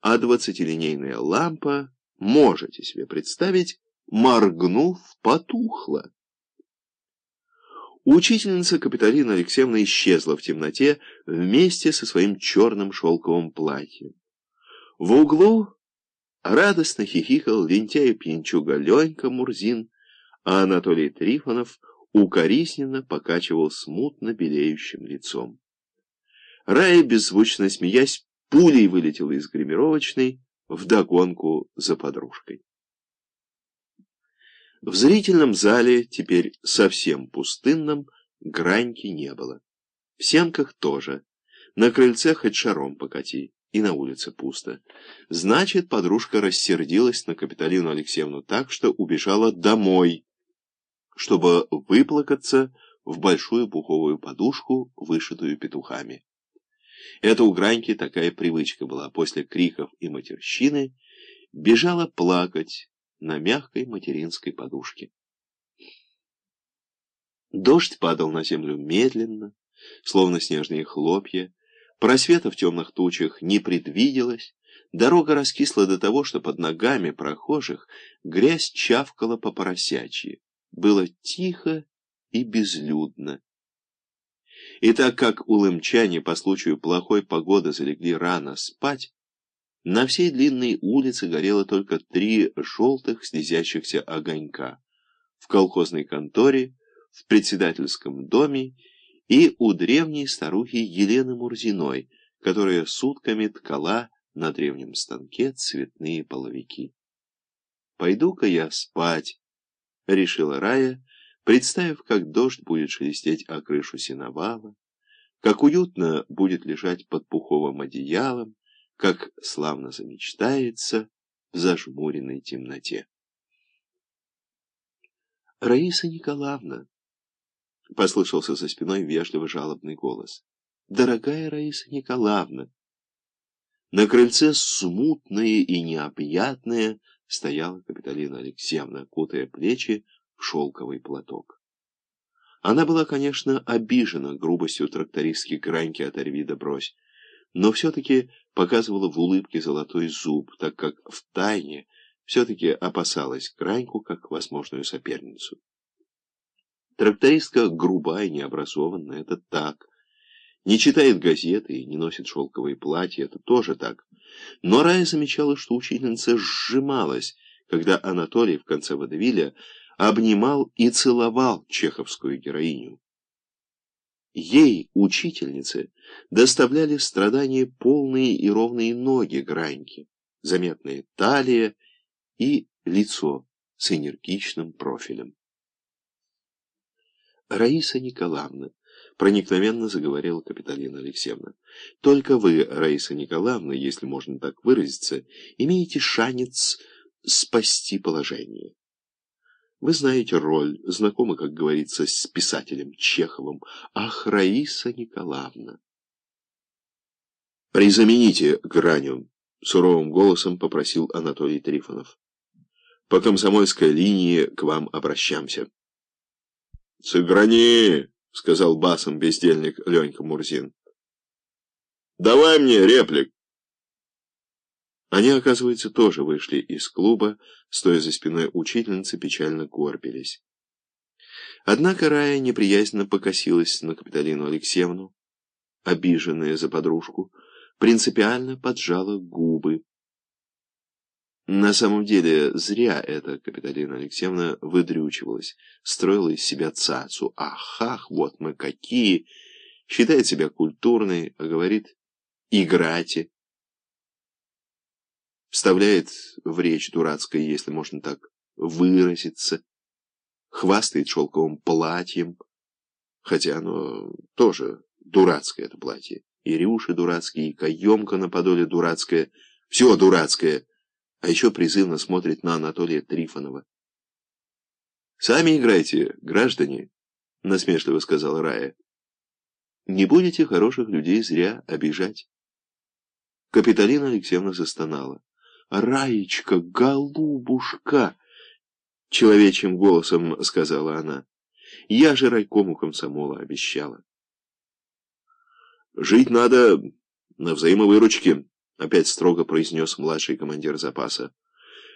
а двадцатилинейная лампа, можете себе представить, моргнув, потухла. Учительница Капиталина Алексеевна исчезла в темноте вместе со своим черным шелковым платьем. В углу радостно хихикал лентяй пьянчуга Ленька Мурзин, а Анатолий Трифонов укоризненно покачивал смутно белеющим лицом. Рая, беззвучно смеясь, пулей вылетела из гримировочной вдогонку за подружкой. В зрительном зале, теперь совсем пустынном, граньки не было. В сенках тоже. На крыльце хоть шаром покати, и на улице пусто. Значит, подружка рассердилась на Капитолину Алексеевну так, что убежала домой, чтобы выплакаться в большую пуховую подушку, вышитую петухами. Это у Граньки такая привычка была после криков и матерщины, бежала плакать, на мягкой материнской подушке. Дождь падал на землю медленно, словно снежные хлопья, просвета в темных тучах не предвиделось, дорога раскисла до того, что под ногами прохожих грязь чавкала по поросячьи. Было тихо и безлюдно. И так как улымчане по случаю плохой погоды залегли рано спать, на всей длинной улице горело только три желтых слезящихся огонька. В колхозной конторе, в председательском доме и у древней старухи Елены Мурзиной, которая сутками ткала на древнем станке цветные половики. «Пойду-ка я спать», — решила Рая, представив, как дождь будет шелестеть о крышу сеновала, как уютно будет лежать под пуховым одеялом, как славно замечтается в зажмуренной темноте. «Раиса Николаевна!» — послышался за спиной вежливо жалобный голос. «Дорогая Раиса Николаевна!» На крыльце смутное и необъятное стояла Капитолина Алексеевна, кутая плечи в шелковый платок. Она была, конечно, обижена грубостью трактористки Граньки «Оторви да брось», но все-таки показывала в улыбке золотой зуб, так как в тайне все-таки опасалась Граньку как возможную соперницу. Трактористка грубая, необразованная, это так. Не читает газеты и не носит шелковые платья, это тоже так. Но Рая замечала, что учительница сжималась, когда Анатолий в конце водевиля обнимал и целовал чеховскую героиню. Ей, учительнице, доставляли страдания полные и ровные ноги Граньки, заметная талия и лицо с энергичным профилем. «Раиса Николаевна», — проникновенно заговорила Капиталина Алексеевна, «только вы, Раиса Николаевна, если можно так выразиться, имеете шанец спасти положение. Вы знаете роль, знакомы, как говорится, с писателем Чеховым. Ах, Раиса Николаевна! «Призамените граню», — суровым голосом попросил Анатолий Трифонов. «По комсомольской линии к вам обращаемся». «Сыграни!» — сказал басом бездельник Ленька Мурзин. «Давай мне реплик!» Они, оказывается, тоже вышли из клуба, стоя за спиной учительницы, печально горбились. Однако Рая неприязненно покосилась на Капиталину Алексеевну, обиженная за подружку, принципиально поджала губы. На самом деле, зря эта Капиталина Алексеевна выдрючивалась, строила из себя цацу. Ах, ах, вот мы какие! Считает себя культурной, а говорит «играйте» вставляет в речь дурацкое, если можно так выразиться, хвастает шелковым платьем, хотя оно тоже дурацкое, это платье. И рюши дурацкие, и каемка на подоле дурацкая, все дурацкое, а еще призывно смотрит на Анатолия Трифонова. «Сами играйте, граждане», — насмешливо сказала Рая. «Не будете хороших людей зря обижать». Капиталина Алексеевна застонала. «Раечка, голубушка!» — человечьим голосом сказала она. «Я же райкому комсомола обещала». «Жить надо на взаимовыручке», опять строго произнес младший командир запаса.